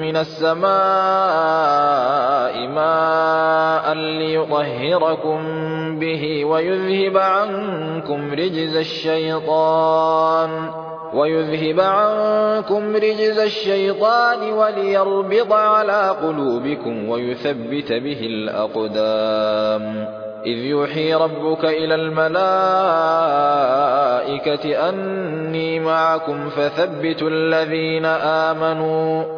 من السماء ماء ليطهركم به ويذهب عنكم رجز الشيطان ويذهب عنكم رجز الشيطان وليربط على قلوبكم ويثبت به الأقدام. إذ يوحي ربك إلى الملائكة أني معكم فثبتوا الذين آمنوا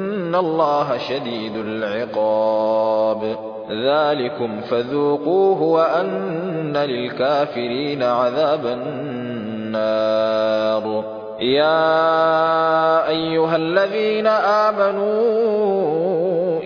الله شديد العقاب ذلكم فذوقوه وأن للكافرين عذاب النار يا أيها الذين آمنوا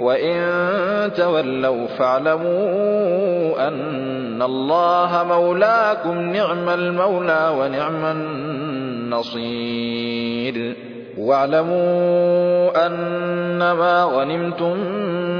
وإن تولوا فاعلموا أن الله مولاكم نعم المولى ونعم النصير واعلموا أنما غنمتم من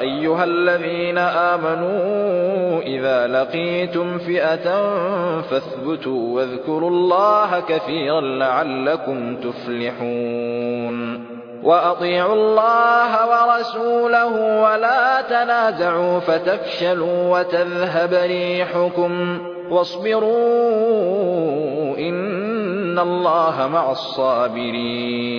أيها الذين آمنوا إذا لقيتم فئة فاثبتوا واذكروا الله كثيرا لعلكم تفلحون وأطيعوا الله ورسوله ولا تنازعوا فتفشلوا وتذهب ريحكم واصبروا إن الله مع الصابرين